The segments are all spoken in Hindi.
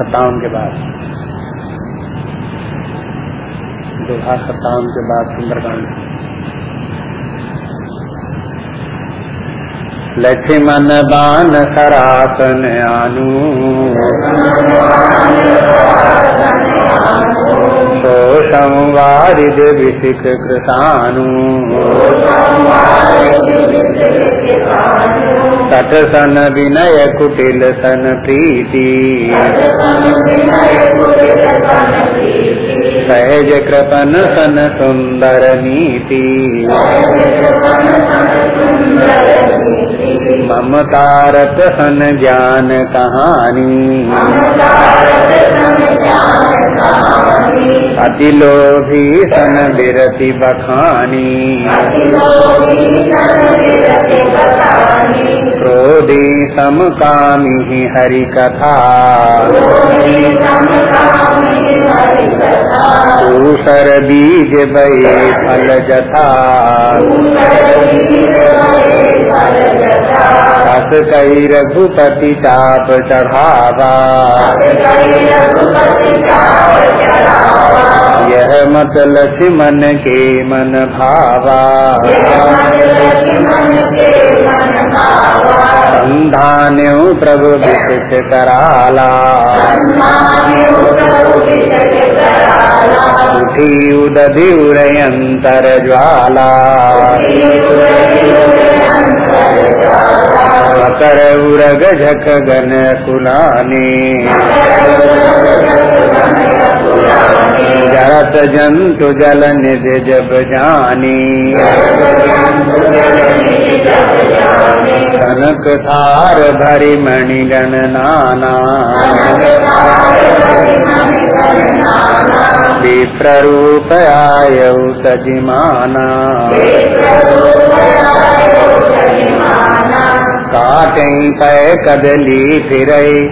सत्तावन के बाद। दो हज़ार सत्तावन के बाद सुंदरकांड लक्ष्मण बान सरासन आनु। संवारिद विशिक कृतानु सठ सन विनय कुटिल सन प्रीति सहज कृपन सन सुंदर नीति। मम ममतारत सन ज्ञान कहानी। अति लोभी सन विरति बखानी। क्रोधी समकामी हरि कथा दूसर बीज बे फल जथा रस कई रघुपति चाप चढ़ावा यह मत लक्ष्मण के मन भावा संधान्यु प्रभु विशिष कराला उठी उदधि उरयंतर ज्वाला। मकर उरग झक गन कुलाने। जरत जंतु जल निध जब जानी। कनक थार भरी मणिगण नाना विप्ररूप आयौ सजिमाना काटही पै कदली फिरई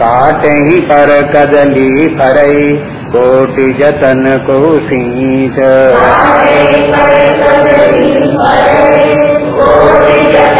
काटही पर कदली फरई कोटि जतन को न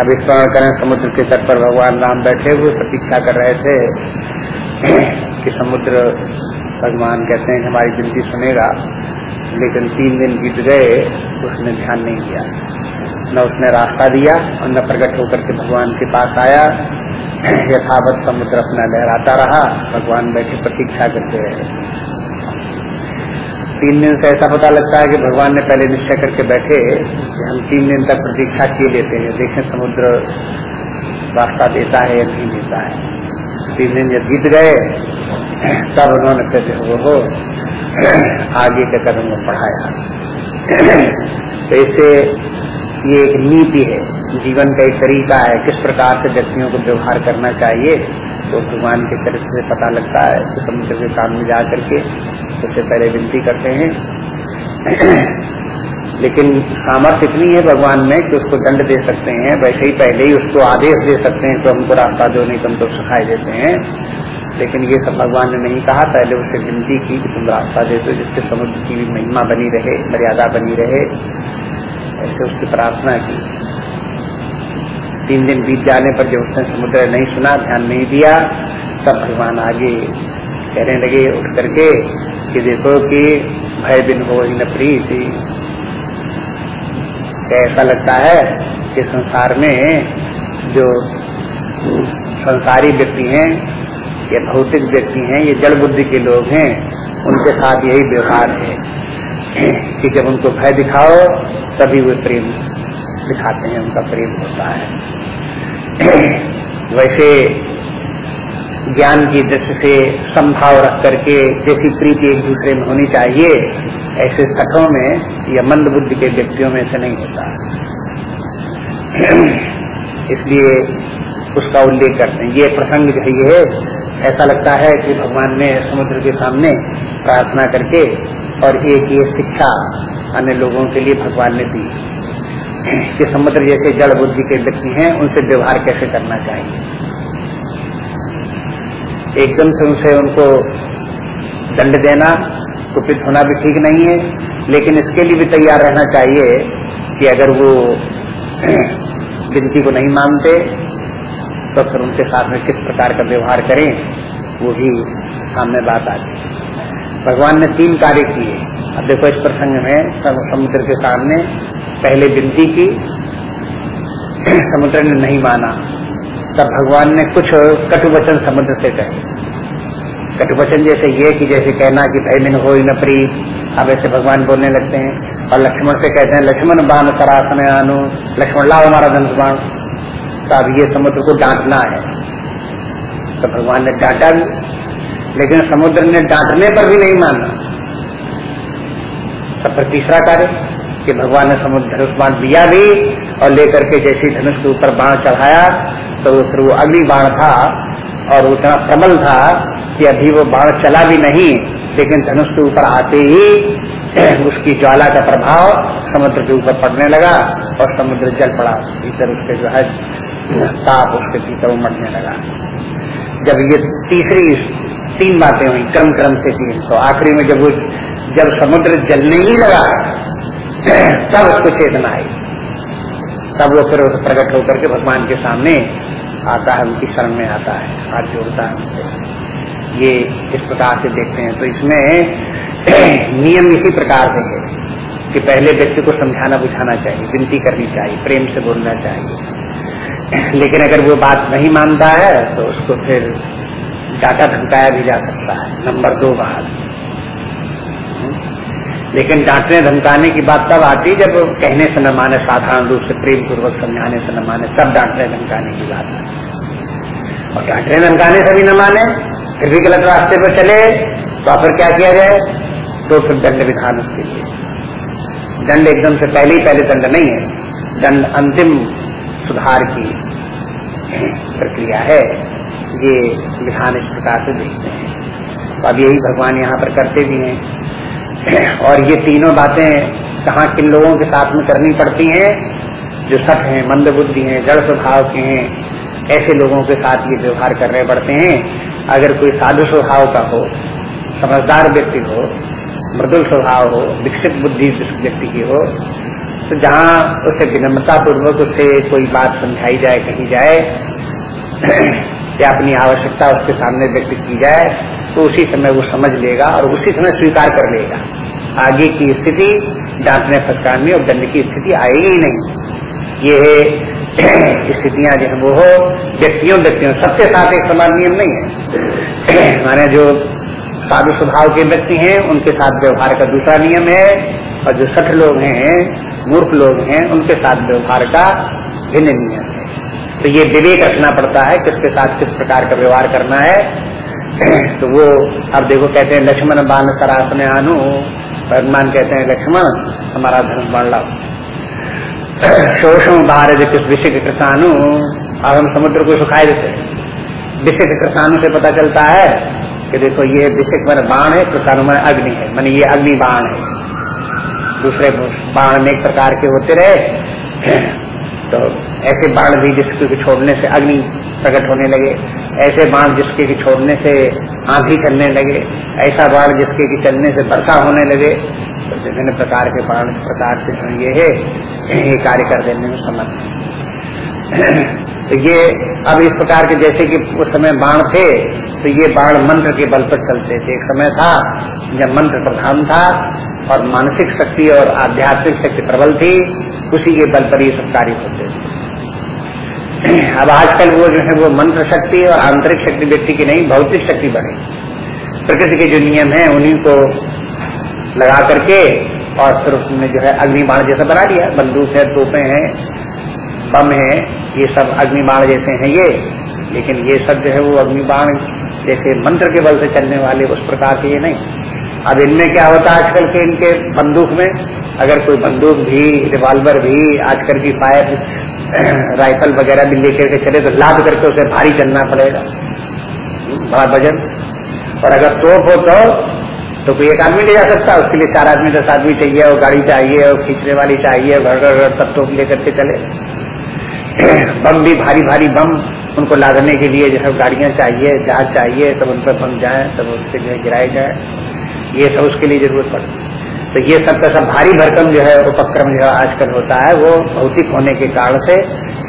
अभी स्मरण करें, समुद्र के तट पर भगवान राम बैठे हुए प्रतीक्षा कर रहे थे कि समुद्र भगवान कहते हैं हमारी विनती सुनेगा, लेकिन तीन दिन बीत गए, उसने ध्यान नहीं दिया। न उसने रास्ता दिया और न प्रकट होकर के भगवान के पास आया। यथावत समुद्र अपना लहराता रहा, भगवान बैठे, प्रतीक्षा करते रहे। तीन दिन से ऐसा पता लगता है कि भगवान ने पहले निश्चय करके बैठे कि हम तीन दिन तक प्रतीक्षा किए लेते हैं। देखें, समुद्र रास्ता देता है या नहीं देता है। तीन दिन जब बीत गए, तब उन्होंने कहते हो हो आगे के कदम बढ़ाया। तो इससे ये एक नीति है। जीवन का एक तरीका है। किस प्रकार से व्यक्तियों को व्यवहार करना चाहिए तो भगवान के चरित्र से पता लगता है। कि समुद्र के सामने जा करके उससे पहले विनती करते हैं। लेकिन सामर्थ्य इतनी है भगवान में कि उसको दंड दे सकते हैं। वैसे ही पहले ही उसको आदेश दे सकते हैं तो हमको रास्ता दो नहीं तो सिखाई देते हैं। लेकिन ये सब भगवान ने नहीं कहा। पहले उससे विनती की कि तुम रास्ता दे दो जिससे समुद्र की भी महिमा बनी रहे, मर्यादा बनी रहे। ऐसे उसकी प्रार्थना की। तीन दिन बीत जाने पर जब उसने समुद्र नहीं सुना, ध्यान नहीं दिया, तब भगवान आगे कहने लगे, उठ करके कि देखो कि भय बिन हो न प्रीति। ऐसा लगता है कि संसार में जो संसारी व्यक्ति हैं, ये भौतिक व्यक्ति हैं, ये जड़ बुद्धि के लोग हैं, उनके साथ यही व्यवहार है कि जब उनको भय दिखाओ, तभी वे प्रेम दिखाते हैं, उनका प्रेम होता है। वैसे ज्ञान की दृष्टि से संभाव रख करके जैसी प्रीति एक दूसरे में होनी चाहिए, ऐसे तटों में या मंद बुद्धि के व्यक्तियों में से नहीं होता। इसलिए उसका उल्लेख करते हैं। ये प्रसंग जो है, ये ऐसा लगता है कि भगवान ने समुद्र के सामने प्रार्थना करके और एक ये शिक्षा अन्य लोगों के लिए भगवान ने दी कि समुद्र जैसे जड़ बुद्धि के व्यक्ति हैं, उनसे व्यवहार कैसे करना चाहिए। एकदम से उनसे उनको दंड देना, कुपित होना भी ठीक नहीं है, लेकिन इसके लिए भी तैयार रहना चाहिए कि अगर वो गिनती को नहीं मानते तो फिर उनके साथ में किस प्रकार का व्यवहार करें, वो भी सामने बात आती भगवान ने तीन कार्य किए। अब देखो इस प्रसंग में समुद्र के सामने पहले विनती की, समुद्र ने नहीं माना। तब भगवान ने कुछ कटुवचन समुद्र से कहे। कटुवचन जैसे ये कि जैसे कहना कि भय मिन हो न प्री। अब ऐसे भगवान बोलने लगते हैं और लक्ष्मण से कहते हैं, लक्ष्मण बाण सरासन आनु, लक्ष्मण लाओ हमारा धनुष बाण तो अब ये समुद्र को डांटना है। तो भगवान ने डांटा भी, लेकिन समुद्र ने डांटने पर भी नहीं माना। तब पर तीसरा कार्य, कि भगवान ने समुद्र धनुष बाण दिया भी और लेकर के जैसे धनुष के ऊपर बाण चढ़ाया तो फिर वो अगली बाण था और उतना प्रबल था कि अभी वो बाण चला भी नहीं, लेकिन धनुष के ऊपर आते ही उसकी ज्वाला का प्रभाव समुद्र के ऊपर पड़ने लगा और समुद्र जल पड़ा। भीतर उसके जो है, ताप उसके भीतर उमड़ने लगा। जब ये तीसरी तीन बातें हुई, क्रम क्रम से तीन तो आखिरी में जब वो जब समुद्र जलने ही लगा, तब उसको चेतना आई। तब वो फिर प्रकट होकर के भगवान के सामने आता है, उनकी शरण में आता है, हाथ जोड़ता है उनसे। ये इस प्रकार से देखते हैं। तो इसमें नियम इसी प्रकार से है कि पहले व्यक्ति को समझाना, बुझाना चाहिए, विनती करनी चाहिए, प्रेम से बोलना चाहिए। लेकिन अगर वो बात नहीं मानता है तो उसको फिर डाटा धमकाया भी जा सकता है। नंबर दो बात। लेकिन डांटने, धमकाने की बात तब आती जब कहने से न माने, साधारण रूप से प्रेम पूर्वक समझाने से न माने सब डांटने, धमकाने की बात आती और डांटने, धमकाने से भी न माने, फिर भी गलत रास्ते पर चले तो फिर क्या किया जाए? तो फिर दंड विधान उसके लिए। दंड एकदम से पहले ही, पहले दंड नहीं है। दंड अंतिम सुधार की प्रक्रिया है। ये विधान इस प्रकार से देखते हैं। तो अब यही भगवान यहाँ पर करते भी हैं। और ये तीनों बातें कहाँ किन लोगों के साथ में करनी पड़ती हैं, जो सठ हैं मंद बुद्धि हैं, जड़ स्वभाव के हैं, ऐसे लोगों के साथ ये व्यवहार करने पड़ते हैं। अगर कोई साधु स्वभाव का हो, समझदार व्यक्ति हो, मृदुल स्वभाव हो, विकसित बुद्धि व्यक्ति की हो तो जहाँ उसे विनम्रता पूर्वक उसे कोई बात समझाई जाए, कही जाए या अपनी आवश्यकता उसके सामने व्यक्त की जाए तो उसी समय वो समझ लेगा और उसी समय स्वीकार कर लेगा। आगे की स्थिति, डांटने, फटकारने और दंड की स्थिति आएगी ही नहीं। ये स्थितियाँ जो है, वो हो, व्यक्तियों व्यक्तियों, सबके साथ एक समान नियम नहीं है। माने जो साधु स्वभाव के व्यक्ति हैं, उनके साथ व्यवहार का दूसरा नियम है, और जो सठ लोग हैं, मूर्ख लोग हैं, उनके साथ व्यवहार का भिन्न नियम तो ये विवेक रखना पड़ता है, किसके साथ किस प्रकार का व्यवहार करना है। तो वो अब देखो कहते हैं, लक्ष्मण बाण सरासन आनु, भगवान कहते हैं, लक्ष्मण, हमारा धर्म बढ़ लाओ। शोषण बाहर किस विषय के कृषाणु अब हम समुद्र को सुखाए देते विषय के कृषाणु से पता चलता है कि देखो ये विषय मन बाण है कृषाणु मन अग्नि है, मान ये अग्नि बाण है। दूसरे बाण अनेक प्रकार के होते रहे। तो ऐसे बाण भी जिसके छोड़ने से अग्नि प्रकट होने लगे, ऐसे बाण जिसके की छोड़ने से आंधी चलने लगे, ऐसा बाण जिसके की चलने से वर्षा होने लगे तो विभिन्न प्रकार के बाण प्रकार से जो ये है, ये कार्य कर देने में समर्थ तो ये अब इस प्रकार के जैसे कि उस समय बाण थे तो ये बाण मंत्र के बल पर चलते थे। एक समय था जब मंत्र प्रधान था और मानसिक शक्ति और आध्यात्मिक शक्ति प्रबल थी, उसी के बल पर ये सब कार्य होते थे। अब आजकल वो जो है वो मंत्र शक्ति और आंतरिक शक्ति व्यक्ति की नहीं, भौतिक शक्ति बढ़े प्रकृति के जो नियम है, उन्हीं को लगा करके और फिर उसमें जो है अग्निबाण जैसा बना दिया। बंदूक है, तोपे हैं, बम है, ये सब अग्निबाण जैसे हैं ये। लेकिन ये सब जो है वो अग्निबाण जैसे मंत्र के बल से चलने वाले उस प्रकार के ये नहीं। अब इनमें क्या होता है आजकल के इनके बंदूक में? अगर कोई बंदूक भी, रिवॉल्वर भी, आजकल की फायर राइफल वगैरह भी लेकर के चले तो लाद करके उसे भारी चलना पड़ेगा। बड़ा वज़न। और अगर तोप हो तो तो कोई एक आदमी ले जा सकता। है उसके लिए चार आदमी, दस आदमी चाहिए और गाड़ी चाहिए और खींचने वाली चाहिए घर घर घर सब तोप लेकर के चले। बम भी, भारी भारी बम उनको लादने के लिए जो है गाड़ियाँ चाहिए, जहाज़ चाहिए, सब उन पर बम जाए, सब उसके लिए गिराए जाए। ये सब उसके लिए ज़रूरत पड़ती तो ये सब का सब भारी भरकम जो है उपक्रम जो आजकल होता है, वो भौतिक होने के कारण से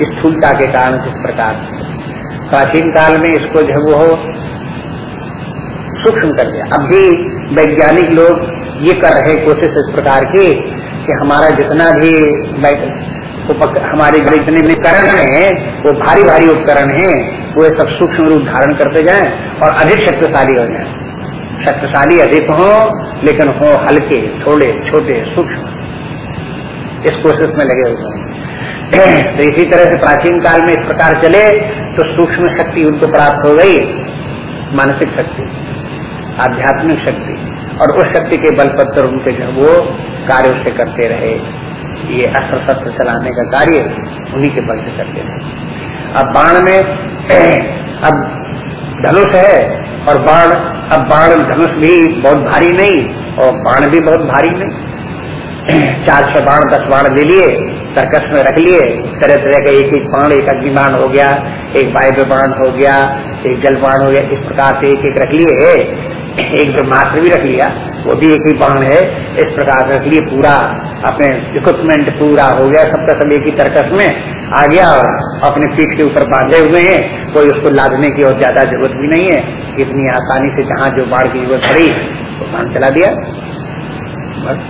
स्थूलता के कारण इस प्रकार प्राचीन काल में इसको जो वो सूक्ष्म कर दिया। अब भी वैज्ञानिक लोग ये कर रहे कोशिश इस प्रकार की कि हमारा जितना भी हमारे जितने भी उपकरण हैं, वो भारी भारी उपकरण हैं, वो सब सूक्ष्म रूप धारण करते जाएँ और अधिक शक्तिशाली हो जाएँ। शक्तिशाली अधिक हो, लेकिन हो हल्के, थोड़े, छोटे, सूक्ष्म। इस कोशिश में लगे हुए तो इसी तरह से प्राचीन काल में इस प्रकार चले तो सूक्ष्म शक्ति उनको प्राप्त हो गई, मानसिक शक्ति, आध्यात्मिक शक्ति, और उस शक्ति के बल पर उनके जो वो कार्य से करते रहे। ये अस्त्र शस्त्र चलाने का कार्य उन्हीं के बल से करते रहे। अब बाण में, अब धनुष है, और बाण अब बाण धनुष भी बहुत भारी नहीं, और बाण भी बहुत भारी नहीं। चार छह बाण, दस बाण ले लिए, सर्कस में रख लिए, तरह तरह का एक एक बाण, एक अग्निबाण हो गया, एक वायु बाण हो गया, एक जल बाण हो गया, इस प्रकार से एक एक रख लिए एक ब्रह्मास्त्र भी रख लिया। वो भी एक ही बाण है। इस प्रकार रख लिए पूरा अपने इक्विपमेंट पूरा हो गया सबका सब एक ही तरकस में। आ गया और अपने पीठ के ऊपर बांधे हुए हैं। कोई उसको लादने की और ज़्यादा ज़रूरत भी नहीं है। इतनी आसानी से जहाँ जो बाढ़ की ज़रूरत पड़ी तो बाण चला दिया। बस।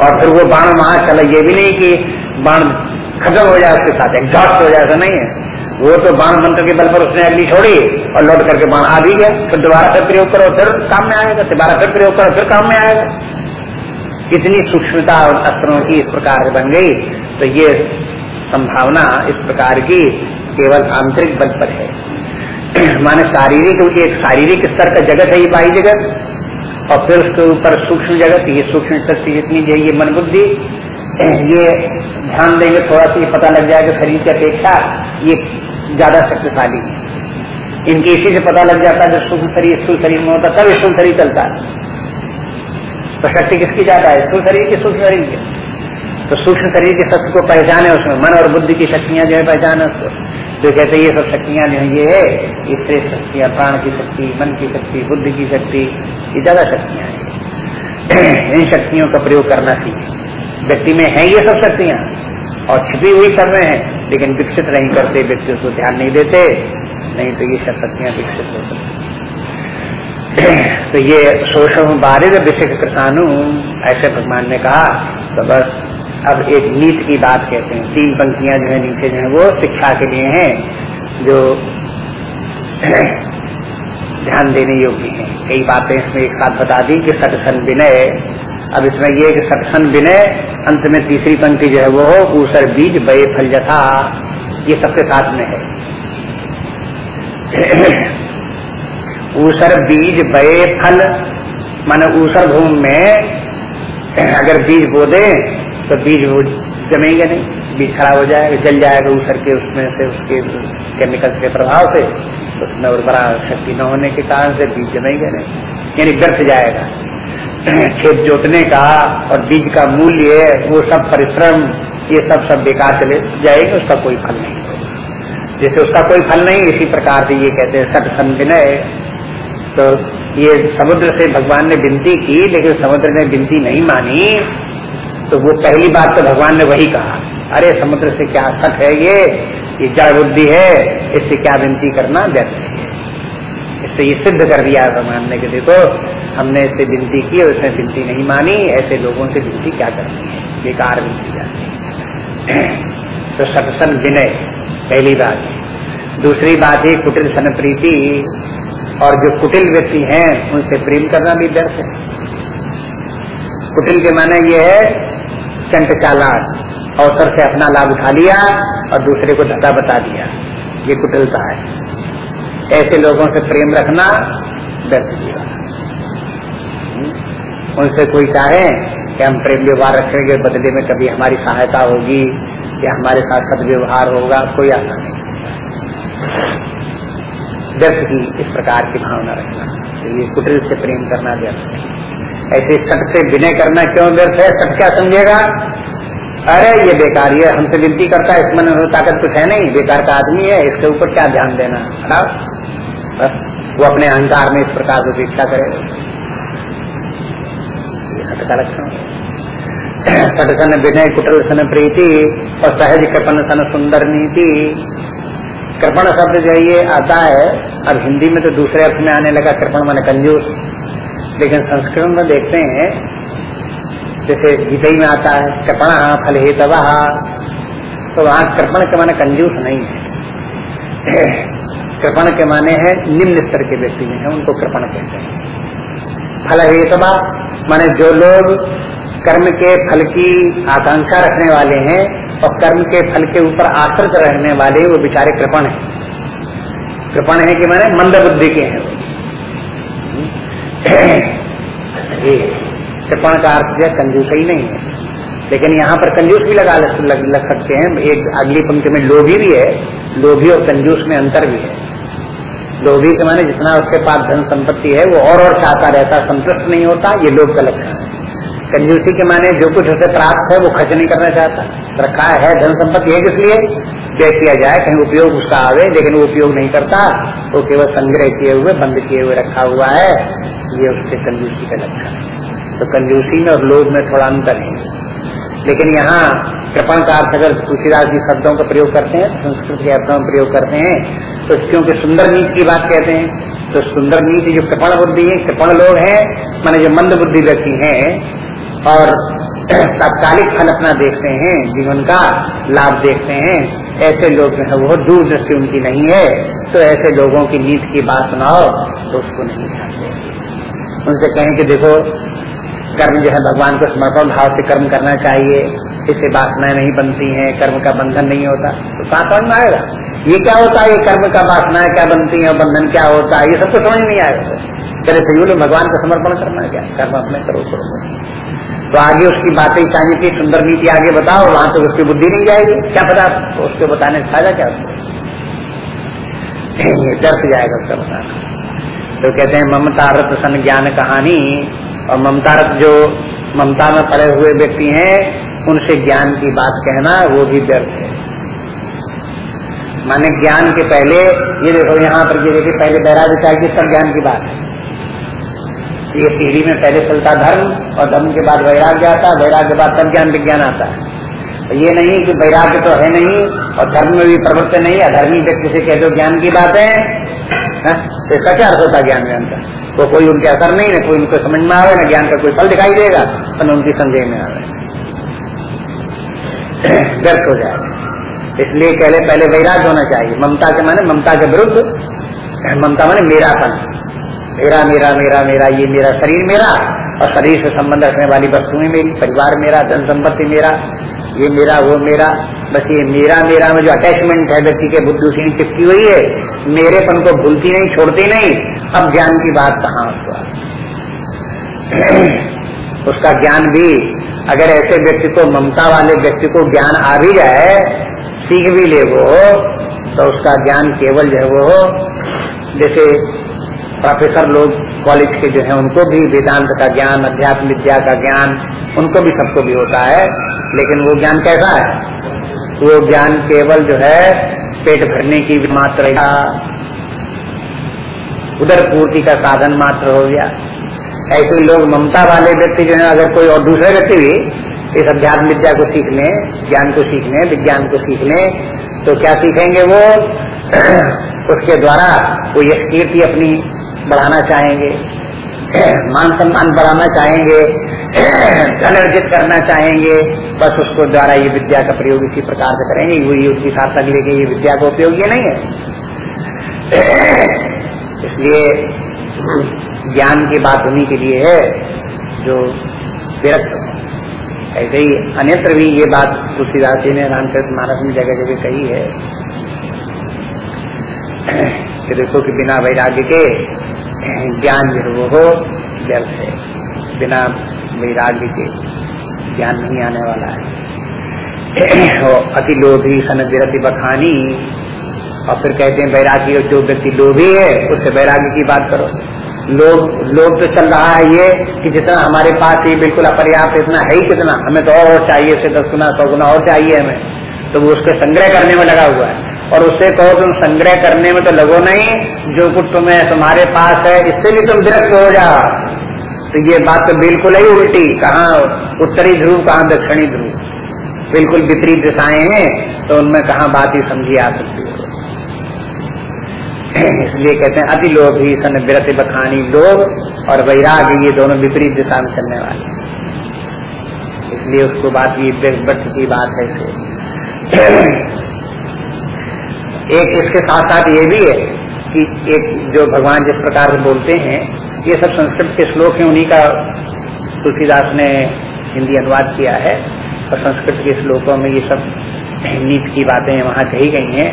और फिर वो बाण वहाँ चला। ये भी नहीं कि बाण खत्म हो जाए उसके साथ, एग्जॉस्ट हो जाए, ऐसा नहीं है। वो तो बाण मंत्र के बल पर उसने अग्नि छोड़ी और लौट करके बाण आ भी गया। फिर दोबारा फिर प्रयोग करो, फिर काम में आएगा। दोबारा फिर प्रयोग करो, फिर काम में आएगा। इतनी सूक्ष्मता और अस्त्रों की इस प्रकार बन गई तो ये संभावना इस प्रकार की केवल आंतरिक बल पर है। माने शारीरिक एक शारीरिक स्तर का जगत है ये बाई जगत, और फिर उसके ऊपर सूक्ष्म जगत, ये सूक्ष्म से जितनी जो ये मन बुद्धि ये ध्यान देंगे, थोड़ा सा ये पता लग जाएगा शरीर की अपेक्षा, ये ज़्यादा शक्तिशाली है। इनके इसी से पता लग जाता है, जब सूक्ष्म शरीर स्थूल शरीर में होता तब स्थूल शरीर चलता है। तो शक्ति किसकी ज़्यादा है? स्थूल शरीर की सूक्ष्म शरीर की। तो सूक्ष्म शरीर की शक्ति को पहचाने उसमें, मन और बुद्धि की शक्तियाँ जो है पहचाने उसको। तो कहते ये सब शक्तियाँ जो है, ये है, ये श्रेष्ठ शक्तियाँ, प्राण की शक्ति, मन की शक्ति, बुद्धि की शक्ति, ये ज़्यादा शक्तियाँ हैं। इन शक्तियों का प्रयोग करना सीखे व्यक्ति में है ये सब शक्तियाँ। और छिपी हुई सब में है, लेकिन विकसित नहीं करते, व्यक्ति उसको ध्यान नहीं देते, नहीं तो ये सब शक्तियाँ विकसित हो सकती तो ये शोषण बारिद विशिक कृषाणु ऐसे भगवान ने कहा तो बस अब एक नीत की बात कहते हैं। तीन पंक्तियाँ जो है, नीचे जो है, वो शिक्षा के लिए हैं, जो ध्यान देने योग्य हैं। कई बातें इसमें एक साथ बता दी कि सत्सन विनय, अब इसमें ये कि सत्सन विनय अंत में तीसरी पंक्ति जो है वो ऊसर बीज बे फल जथा। ये सबके साथ में है। ऊसर बीज बे फल, माने ऊसर भूमि में अगर बीज बो दे तो बीज वो जमेंगे नहीं, बीज खराब हो जाएगा, जल जाएगा ऊसर के, उसमें से उसके केमिकल के प्रभाव से उसमें उर्वरा शक्ति न होने के कारण से बीज जमेंगे नहीं, यानी व्यर्थ जाएगा। खेत जोतने का और बीज का मूल्य वो सब परिश्रम, ये सब सब बेकार चले जाएगा, उसका कोई फल नहीं। जैसे उसका कोई फल नहीं, इसी प्रकार से ये कहते हैं सट संविनय। तो ये समुद्र से भगवान ने विनती की, लेकिन समुद्र ने विनती नहीं मानी। तो वो पहली बात तो भगवान ने वही कहा, अरे, समुद्र से क्या सट है ये? ये जड़ बुद्धि है, इससे क्या विनती करना व्यर्थ है? इससे ये सिद्ध कर दिया भगवान ने कि देखो हमने इससे विनती की और उसने विनती नहीं मानी। ऐसे लोगों से विनती क्या करनी है? बेकार विनती जाती है? तो सत्सन विनय, पहली बात। दूसरी बात है कुटिल सन प्रीति और जो कुटिल व्यक्ति हैं, उनसे प्रेम करना भी व्यर्थ है। कुटिल के माने ये है, चंट चालाक। अवसर से अपना लाभ उठा लिया और दूसरे को धक्का बता दिया। ये कुटिलता है। ऐसे लोगों से प्रेम रखना व्यर्थ जीवन हम्म? उनसे कोई चाहे कि हम प्रेम व्यवहार रखेंगे बदले में कभी हमारी सहायता होगी या हमारे साथ सदव्यवहार होगा, कोई आशा नहीं। व्यर्थ की इस प्रकार की भावना रखना। तो ये कुटिल से प्रेम करना व्यर्थ ऐसे सट से विनय करना क्यों व्यर्थ है? सट क्या समझेगा? अरे, ये बेकार, ये हमसे विनती करता है, इसमें ताकत कुछ है नहीं। बेकार का आदमी है, इसके ऊपर क्या ध्यान देना? खराब वो अपने अहंकार में इस प्रकार की उपेक्षा करेगा सट का लक्षण सट सन विनय कुटल सन प्रीति और सहज कृपण सन सुंदर नीति। कृपण शब्द जो ये आता है। अब हिंदी में तो दूसरे अर्थ में आने लगा कृपण मन कंजूस। लेकिन संस्कृत में देखते हैं, जैसे गीता में आता है, कृपण फल हे तवा तो वहाँ कृपण के माने कंजूस नहीं है। कृपण के माने है निम्न स्तर के व्यक्ति में है उनको कृपण कहते हैं। फल हे तवा माने जो लोग कर्म के फल की आकांक्षा रखने वाले हैं और कर्म के फल के ऊपर आश्रित रहने वाले वो बेचारे कृपण है। कृपण है कि माने मंद बुद्धि के हैं। कृपण का अर्थ जो कंजूस ही नहीं है। लेकिन यहाँ पर कंजूस भी लगा लग, लग सकते हैं। एक अगली पंक्ति में लोभी भी है लोभी और कंजूस में अंतर भी है। लोभी के माने जितना उसके पास धन संपत्ति है, वो और और चाहता रहता, संतुष्ट नहीं होता, ये लोभ का लक्षण है। कंजूसी के माने जो कुछ उसे प्राप्त है, वो खर्च नहीं करना चाहता। रखा है धन संपत्ति है किस लिए? जय किया जाए, कहीं उपयोग उसका आवे, लेकिन वो उपयोग नहीं करता, वो केवल संग्रह किए हुए, बंद किए हुए रखा हुआ है। ये उसके कंजूसी का लक्षण है। तो कंजूसी में और लोभ में थोड़ा अंतर है। लेकिन यहाँ कृपण का अर्थ अगर तुलसीदास जी शब्दों का प्रयोग करते हैं, संस्कृत के अर्थों में प्रयोग करते हैं तो क्योंकि सुंदर नीति की बात कहते हैं तो सुंदर नीति जो कृपण बुद्धि है, कृपण लोग हैं, माने जो मंद बुद्धि व्यक्ति हैं, और तात्कालिक फल अपना देखते हैं, जीवन का लाभ देखते हैं। ऐसे लोग जो है, वो दूर दृष्टि उनकी नहीं है तो ऐसे लोगों की नीति की बात सुनाओ तो उसको नहीं जानते। उनसे कहें कि देखो, कर्म जो है, भगवान को समर्पण भाव से कर्म करना चाहिए, इससे वासनाएँ नहीं बनती हैं, कर्म का बंधन नहीं होता तो कहा समझ में आएगा। ये क्या होता है? ये कर्म का वासनाएँ क्या बनती है? बंधन क्या होता है? ये सब सबको समझ नहीं आएगा चले सही भगवान का समर्पण करना क्या? कर्म अपने करो करो तो आगे उसकी बातें चाहिए थी सुंदर नीति आगे बताओ, वहाँ तो उसकी बुद्धि नहीं जाएगी। क्या पता तो उसके बताने से फ़ायदा क्या उसको डर जाएगा उसका बताना। तो कहते हैं ममता रथ सन ज्ञान कहानी। और ममता रथ जो ममता में पड़े हुए व्यक्ति हैं, उनसे ज्ञान की बात कहना, वो भी व्यर्थ है। माने ज्ञान के पहले, ये देखो यहाँ पर ये देखिए, पहले बैराज चाहिए सब ज्ञान की बात है। ये पीढ़ी में पहले चलता धर्म और धर्म के बाद वैराग्य आता है वैराग्य के बाद तब ज्ञान विज्ञान आता। है तो ये नहीं कि वैराग्य तो है नहीं और धर्म में भी प्रवृत्ति नहीं, अधर्मी व्यक्ति से कह दो ज्ञान की बात है हाँ? तो इसका क्या अर्थ होता ज्ञान ज्ञान का तो कोई उनके असर नहीं है, कोई उनको समझ में आवे, ना ज्ञान का कोई फल दिखाई देगा तो उनकी संदेह में आवे। व्यर्थ हो जाएगा इसलिए पहले पहले वैराग्य होना चाहिए। ममता के माने ममता के विरुद्ध, ममता माने मेरापन। मेरा मेरा मेरा मेरा, ये मेरा शरीर मेरा, और शरीर से संबंध रखने वाली वस्तुएँ मेरी, परिवार मेरा, धन संपत्ति मेरा, ये मेरा, वो मेरा, बस ये मेरा मेरा में जो अटैचमेंट है, व्यक्ति के बुद्धि उसी चिपकी हुई है। मेरेपन को भूलती नहीं, छोड़ती नहीं। अब ज्ञान की बात कहाँ उसका उसका ज्ञान भी, अगर ऐसे व्यक्ति को, ममता वाले व्यक्ति को ज्ञान आ भी जाए सीख भी ले वो हो तो उसका ज्ञान केवल जो है वो हो। जैसे प्रोफेसर लोग कॉलेज के जो है, उनको भी वेदांत का ज्ञान, अध्यात्म विद्या का ज्ञान, उनको भी सबको भी होता है। लेकिन वो ज्ञान कैसा है? वो ज्ञान केवल जो है, पेट भरने की मात्र उधर पूर्ति का साधन मात्र हो गया। ऐसे लोग ममता वाले व्यक्ति जो है, अगर कोई और दूसरे व्यक्ति भी इस अध्यात्म विद्या को सीख लें ज्ञान को सीख लें विज्ञान को सीख लें तो क्या सीखेंगे वो? उसके द्वारा वो यश कीर्ति अपनी बढ़ाना चाहेंगे मान सम्मान बढ़ाना चाहेंगे धन अर्जित करना चाहेंगे, बस उसको द्वारा ये विद्या का प्रयोग इसी प्रकार से करेंगे वो ये उसकी सार्थक लेके ये विद्या का उपयोग ये नहीं है। इसलिए ज्ञान की बात होने के लिए है जो विरक्त ऐसे ही अन्यत्र भी ये बात तुलसीदास जी ने रामचरित मानस में जगह जगह कही है। कि देखो कि बिना वैराग्य के ज्ञान जो हो, व्यर्थ है। बिना वैराग्य के ज्ञान नहीं आने वाला है। अति लोभी सन विरति बखानी, और फिर कहते हैं, वैराग्य जो व्यक्ति लोभी है, उससे वैराग्य की बात करो। लोग लोग तो चल रहा है ये कि जितना हमारे पास ये बिल्कुल अपर्याप्त इतना है ही कितना। हमें तो और चाहिए से दस गुना, सौ गुना और चाहिए हमें। तो वो उसके संग्रह करने में लगा हुआ है। और उससे कहो तुम संग्रह करने में तो लगो नहीं, जो कुछ तुम्हें तुम्हारे पास है, इससे भी तुम विरक्त हो जाओ तो ये बात तो बिल्कुल ही उल्टी, कहाँ उत्तरी ध्रुव, कहाँ दक्षिणी ध्रुव। बिल्कुल विपरीत दिशाएँ हैं तो उनमें कहा बात ही समझी आ सकती है। इसलिए कहते हैं अति लोभ ही सन विरत बखानी लोभ और वैराग ये दोनों विपरीत दिशा में चलने वाले इसलिए उसको बात ये व्यक्त की बात है इसे एक इसके साथ साथ ये भी है कि एक जो भगवान जिस प्रकार से बोलते हैं, ये सब संस्कृत के श्लोक हैं, उन्हीं का तुलसीदास ने हिंदी अनुवाद किया है। और संस्कृत के श्लोकों में ये सब नीति की बातें वहाँ कही गई हैं।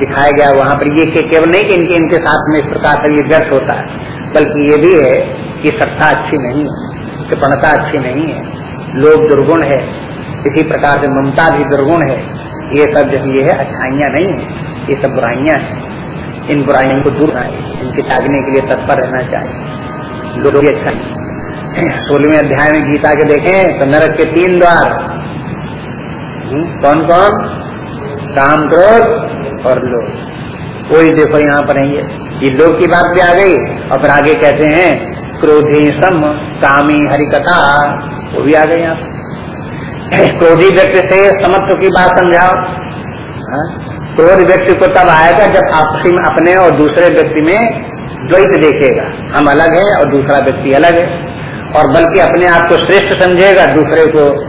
दिखाया गया वहाँ पर। ये के केवल नहीं कि इनके इनके साथ में इस प्रकार से ये व्यर्थ होता है बल्कि ये भी है कि सत्ता अच्छी नहीं है कृपणता अच्छी नहीं है लोग दुर्गुण है इसी प्रकार से ममता भी दुर्गुण है। ये सब जो ये है अच्छाइयाँ नहीं है ये सब बुराइयाँ हैं। इन बुराइयों को दूर आए इनके त्यागने के लिए तत्पर रहना चाहिए। लोग भी अच्छा सोलहवें अध्याय में गीता के देखें तो नरक के तीन द्वार। हम्म, कौन कौन काम क्रोध और लोग कोई देखो यहाँ पर नहीं है ये। लोग की बात भी आ गई। और फिर आगे कहते हैं, क्रोधी सम कामी हरिकथा। वो भी आ गए यहाँ क्रोधी व्यक्ति से समत्व की बात समझाओ। हाँ? क्रोध व्यक्ति को तब आएगा जब आपसी में अपने और दूसरे व्यक्ति में द्वैत देखेगा। हम अलग है और दूसरा व्यक्ति अलग है। और बल्कि अपने आप को श्रेष्ठ समझेगा, दूसरे को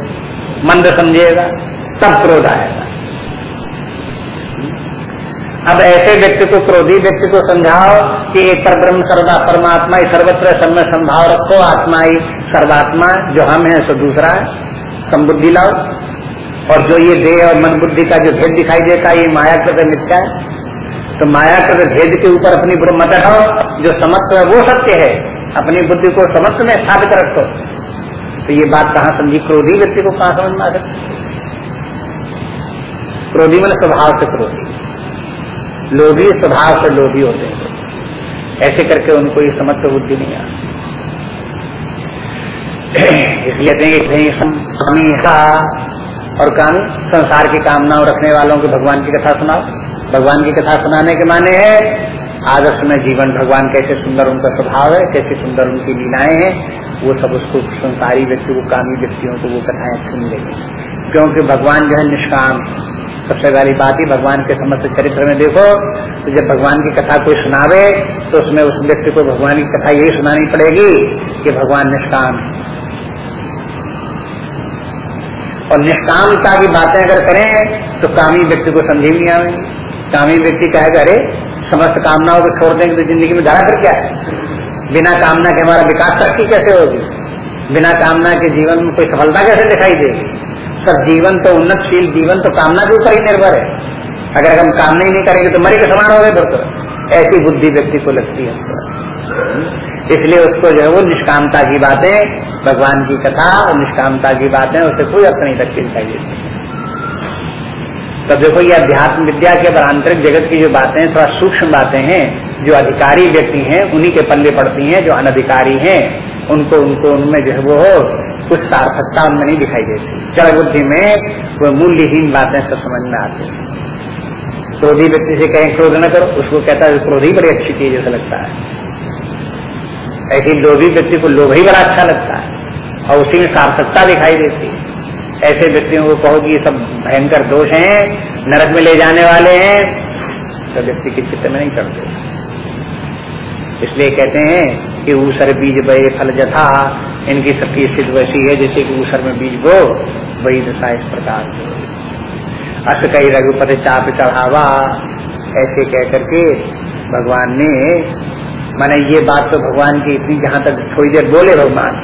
मंद समझेगा, तब क्रोध आएगा। अब ऐसे व्यक्ति को, क्रोधी व्यक्ति को समझाओ कि एक पर ब्रह्म, सर्वा परमात्मा सर्वत्र समय संभाव रखो, आत्मा ही सर्वात्मा, जो हम है, सो दूसरा समबुद्धि लाओ। और जो ये देह और मन बुद्धि का जो भेद दिखाई देता है, ये माया कृत मिथ्या है। तो माया कृत भेद के ऊपर अपनी मत हटाओ, जो समत्व है, वो सत्य है। अपनी बुद्धि को समत्व में स्थापित रखो। तो ये बात कहाँ समझी? क्रोधी व्यक्ति को कहाँ समझ में आ सकती क्रोधी मन स्वभाव से क्रोधी। लोभी स्वभाव से लोभी होते हैं। ऐसे करके उनको ये समत्व बुद्धि नहीं आती। इसलिए कहीं और कामी, संसार की कामनाओं रखने वालों को भगवान की कथा सुनाओ। भगवान की कथा सुनाने के माने है, आदर्श में जीवन भगवान कैसे सुंदर उनका स्वभाव है, कैसे सुंदर उनकी लीलाएँ हैं, वो सब उसको संसारी व्यक्ति को, कामी व्यक्तियों को वो कथाएँ अच्छी मिलेगी क्योंकि भगवान जो है निष्काम सबसे पहली बात ही भगवान के समस्त चरित्र में देखो तो जब भगवान की कथा कोई सुनावे तो उसमें उस व्यक्ति को भगवान की कथा यही सुनानी पड़ेगी कि भगवान निष्काम है। और निष्कामता की बातें अगर करें तो कामी व्यक्ति को समझी नहीं आवेंगे कामी व्यक्ति कहेगा, अरे, समस्त कामनाओं को छोड़ देंगे तो ज़िंदगी में धारा फिर क्या है? बिना कामना के हमारा विकास तरक्की कैसे होगी? बिना कामना के जीवन में कोई सफलता कैसे दिखाई देगी? सब जीवन तो उन्नतशील, जीवन तो कामना के ऊपर ही निर्भर है। अगर हम कामना ही नहीं करेंगे तो मरे के समान हो गए फिर तो। ऐसी बुद्धि व्यक्ति को लगती है। इसलिए उसको जो है वो निष्कामता की बातें, भगवान की कथा और निष्कामता की बातें, उसे कोई अर्थ नहीं दिखाई देती तो देखो, ये अध्यात्म विद्या के आंतरिक जगत की जो बातें, थोड़ा सूक्ष्म बातें हैं, जो अधिकारी व्यक्ति हैं, उन्हीं के पल्ले पड़ती हैं, जो अनधिकारी हैं, उनको उनको उनमें जो है वो कुछ सार्थकता उनमें नहीं दिखाई देती। जड़ बुद्धि में वो मूल्यहीन बातें सब समझ में आती है। क्रोधी व्यक्ति से कहें, क्रोध न करो, उसको कहता है, क्रोधी बड़ी अच्छी चीज़ जैसा लगता है। ऐसी लोभी व्यक्ति को लोभ ही बड़ा अच्छा लगता है, और उसी में सार्थकता दिखाई देती है। ऐसे व्यक्तियों को कहो कि ये सब भयंकर दोष हैं, नरक में ले जाने वाले हैं तो व्यक्ति के चित्त में नहीं करते। इसलिए कहते हैं कि ऊसर बीज बे फल जथा इनकी सबकी स्थिति वैसी है जैसे कि ऊसर में बीज बो, वही दशा इस प्रकार से अस कई रघुपति चाप चढ़ावा, ऐसे कह करके भगवान ने, माने ये बात तो भगवान की इतनी जहाँ तक थोड़ी देर बोले भगवान।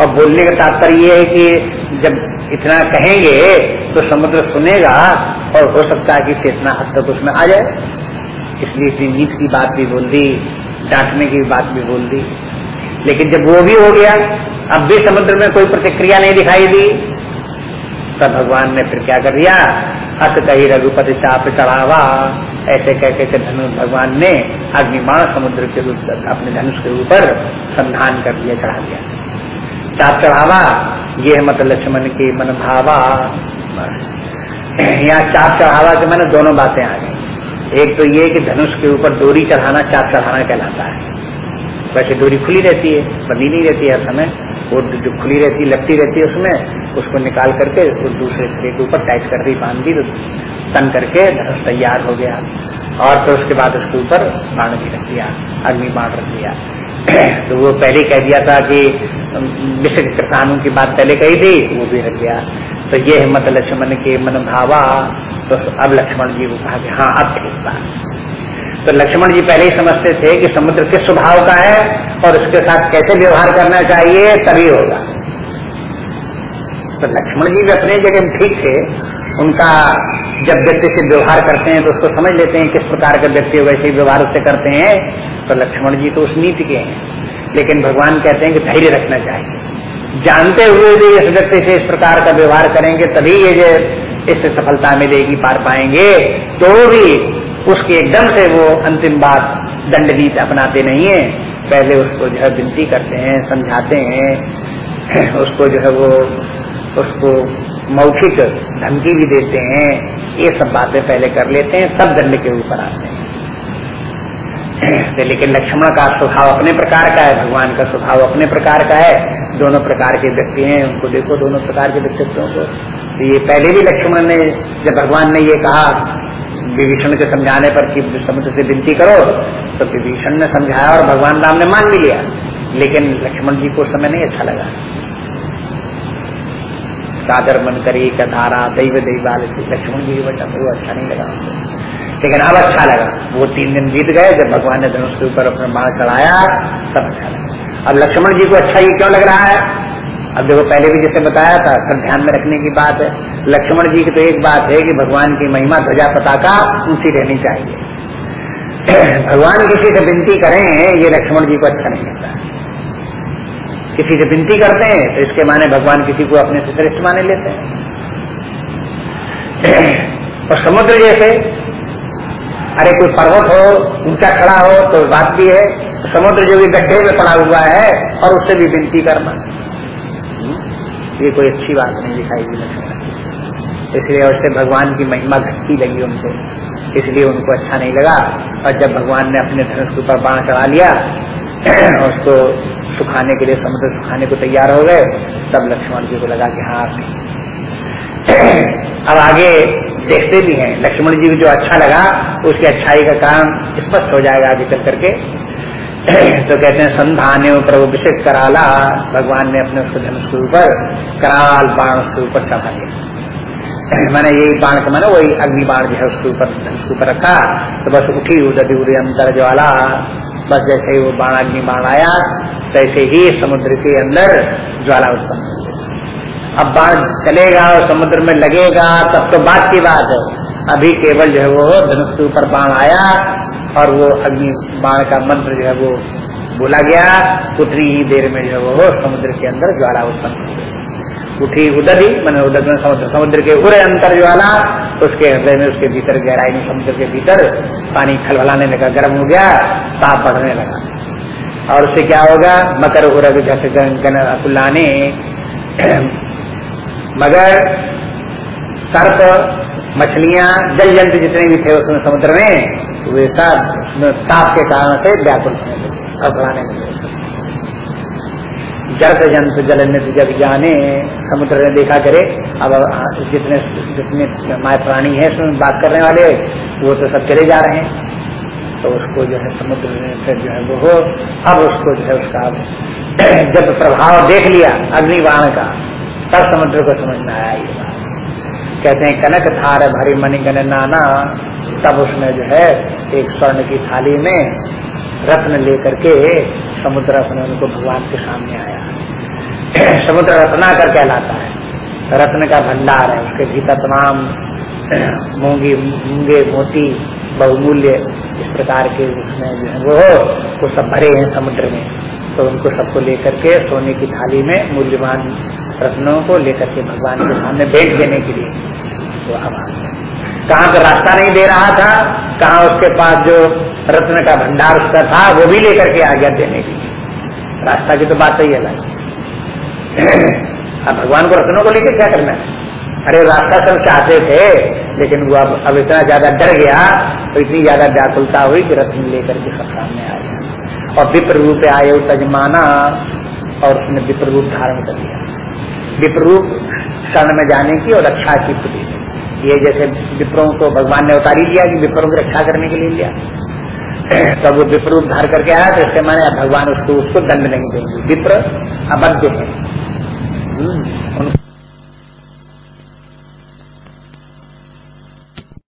और बोलने का तात्पर्य ये है कि जब इतना कहेंगे तो समुद्र सुनेगा और हो सकता है कि चेतना हद तक उसमें आ जाए। इसलिए इतनी नीच की बात भी बोल दी, डांटने की बात भी बोल दी। लेकिन जब वो भी हो गया, अब भी समुद्र में कोई प्रतिक्रिया नहीं दिखाई दी, तब भगवान ने फिर क्या कर दिया? हस कही रघुपति चाप चढ़ावा। ऐसे कहते के धनुष भगवान ने अग्निमाण समुद्र के रूप अपने धनुष के ऊपर संधान कर दिया, चढ़ा दिया। चाप चढ़ावा, ये मतलब लक्ष्मण की मन भावा यहाँ चाप चढ़ावा के मैंने दोनों बातें आ गई। एक तो ये कि धनुष के ऊपर डोरी चढ़ाना, चाप चढ़ाना कहलाता है। वैसे डोरी खुली रहती है बंदी नहीं रहती हर समय। वो जो खुली रहती लपटी रहती है उसमें, उसको निकाल करके उस दूसरे सिरे के ऊपर टाइट कर दी, बाँध दी, तन करके तैयार हो गया। और फिर तो उसके बाद उसके ऊपर बाण भी रख दिया, अग्नि बाण रख दिया। तो वो पहले कह दिया था कि विश्व किसानों की बात पहले कही थी, वो भी रख दिया तो ये हिम्मत लक्ष्मण के मन भावा तो अब लक्ष्मण जी को कहा कि हाँ अब ठीक बात। तो लक्ष्मण जी पहले ही समझते थे कि समुद्र किस स्वभाव का है और उसके साथ कैसे व्यवहार करना चाहिए, तभी होगा। तो लक्ष्मण जी भी अपने जगह ठीक थे। उनका जब व्यक्ति से व्यवहार करते हैं तो उसको समझ लेते हैं किस प्रकार का व्यक्ति वैसे व्यवहार उससे करते हैं। तो लक्ष्मण जी तो उस नीति के हैं। लेकिन भगवान कहते हैं कि धैर्य रखना चाहिए। जानते हुए भी इस व्यक्ति से इस प्रकार का व्यवहार करेंगे, तभी ये इससे सफलता मिलेगी, पार पाएँगे। तो भी उसकी एकदम से वो अंतिम बात दंड नीति अपनाते नहीं है। पहले उसको जो है विनती करते हैं, समझाते हैं, उसको जो है वो, उसको मौखिक धमकी भी देते हैं। ये सब बातें पहले कर लेते हैं सब दंड के ऊपर आते हैं। तो लेकिन लक्ष्मण का स्वभाव अपने प्रकार का है, भगवान का स्वभाव अपने प्रकार का है। दोनों प्रकार के व्यक्ति हैं, उनको देखो दोनों प्रकार के व्यक्तित्वों को। तो ये पहले भी लक्ष्मण ने, जब भगवान ने ये कहा विभीषण के समझाने पर कि समुद्र से विनती करो तो विभीषण ने समझाया और भगवान राम ने मान भी लिया। लेकिन लक्ष्मण जी को समय नहीं अच्छा लगा। सादर मन करी कधारा दैव दैवाल लक्ष्मण जी वचन वो अच्छा नहीं लगा लेकिन अब अच्छा लगा। वो तीन दिन बीत गए, जब भगवान ने धनुष के ऊपर अपना बाण चढ़ाया, तब अच्छा लगा। अब लक्ष्मण जी को अच्छा ये क्यों लग रहा है? अब देखो, पहले भी जैसे बताया था, सब ध्यान में रखने की बात है। लक्ष्मण जी की तो एक बात है कि भगवान की महिमा ध्वजा पताका ऊँची रहनी चाहिए। भगवान किसी से विनती करें, ये लक्ष्मण जी को अच्छा नहीं लगता। किसी से विनती करते हैं तो इसके माने भगवान किसी को अपने से श्रेष्ठ माने लेते हैं। और समुद्र जैसे, अरे कोई पर्वत हो, ऊँचा खड़ा हो तो बात भी है, समुद्र जो भी गड्ढे में पड़ा हुआ है, और उससे भी विनती करना। ये कोई अच्छी बात नहीं दिखाई दी। लक्ष्मण इसलिए उससे भगवान की महिमा घटती लगी उनको। इसलिए उनको अच्छा नहीं लगा। और जब भगवान ने अपने धनुष के ऊपर बाण चढ़ा लिया, और उसको सुखाने के लिए समुद्र सुखाने को तैयार हो गए, तब लक्ष्मण जी को लगा कि हाँ। अब आगे देखते भी हैं। लक्ष्मण जी को जो अच्छा लगा, उसकी अच्छाई का काम स्पष्ट हो जाएगा आगे चल करके। तो कहते हैं संधान प्रभु विशेष कराला। भगवान ने अपने उसको धनुष के ऊपर कराल बाण उसके ऊपर चढ़ा दिया। मैंने यही बाण का, मैंने वही अग्नि बाण जो है उसके ऊपर धनुष के ऊपर रखा। तो बस उठी उदती उदय अंतर ज्वाला। बस जैसे ही वो बाण, अग्नि बाण आया, तैसे ही समुद्र के अंदर ज्वाला उत्पन्न अब बाण चलेगा और समुद्र में लगेगा, तब तो बात की बात है। अभी केवल जो है वो धनुष के ऊपर बाण आया और वो अग्नि बाण का मंत्र जो है वो बोला गया उतनी ही देर में जो वो समुद्र के अंदर ज्वाला उत्पन्न हो गई। उठी ही मैंने उदर में समुद्र समुद्र के उरे अंतर ज्वाला, उसके हृदय में उसके भीतर गहराई में समुद्र के भीतर पानी खलबलाने लगा, गर्म हो गया, ताप बढ़ने लगा। और उससे क्या होगा? मकर उरग झट गन मगर सर्प, मछलियाँ जल जंतु जितने भी थे उसमें समुद्र में वे सब ताप के कारण से व्याकुल होने लगे घबराने लगे। जंतु जल जब जाने, समुद्र ने देखा करे अब जितने जितने माय प्राणी है, उसमें बात करने वाले, वो तो सब चले जा रहे हैं। तो उसको जो है समुद्र ने फिर जो है वो अब उसको जो है उसका जब प्रभाव देख लिया अग्निबाण का, तब समुद्र को समझ में आया ये बात। कहते हैं, कनक, थार, भरी मणिगन नाना तब उसमें जो है, एक स्वर्ण की थाली में रत्न लेकर के समुद्र अपने उनको भगवान के सामने आया। समुद्र रत्ना कर कहलाता है। रत्न का भंडार है। उसके भीतर तमाम मूँगी, मूँगे, मोती, बहुमूल्य इस प्रकार के उसमें जो है वो वो सब भरे हैं समुद्र में। तो उनको सबको लेकर के सोने की थाली में मूल्यवान रत्नों को लेकर के भगवान के सामने भेंट देने के लिए। वो अब कहाँ का रास्ता नहीं दे रहा था, कहाँ उसके पास जो रत्न का भंडार उसका था, वो भी लेकर के आ गया देने के लिए। रास्ता की तो बात ही अलग अब भगवान को रत्नों को लेकर क्या करना है? अरे रास्ता सब चाहते थे, लेकिन वो अब अब इतना ज़्यादा डर गया तो इतनी ज़्यादा व्याकुलता हुई कि रत्न लेकर के सब सामने आ गया और विप्र रूप आए तजमाना और उसने विप्र रूप धारण कर लिया। विप्र रूप शरण में जाने की और रक्षा की पुरी ये जैसे विप्रों को भगवान ने उतारी दिया कि विप्रों की रक्षा करने के लिए लिया। तब वो विप्र धार करके आया तो इससे माने भगवान उसको उसको दंड नहीं देंगे। विप्र अबद्ध है। हम्म,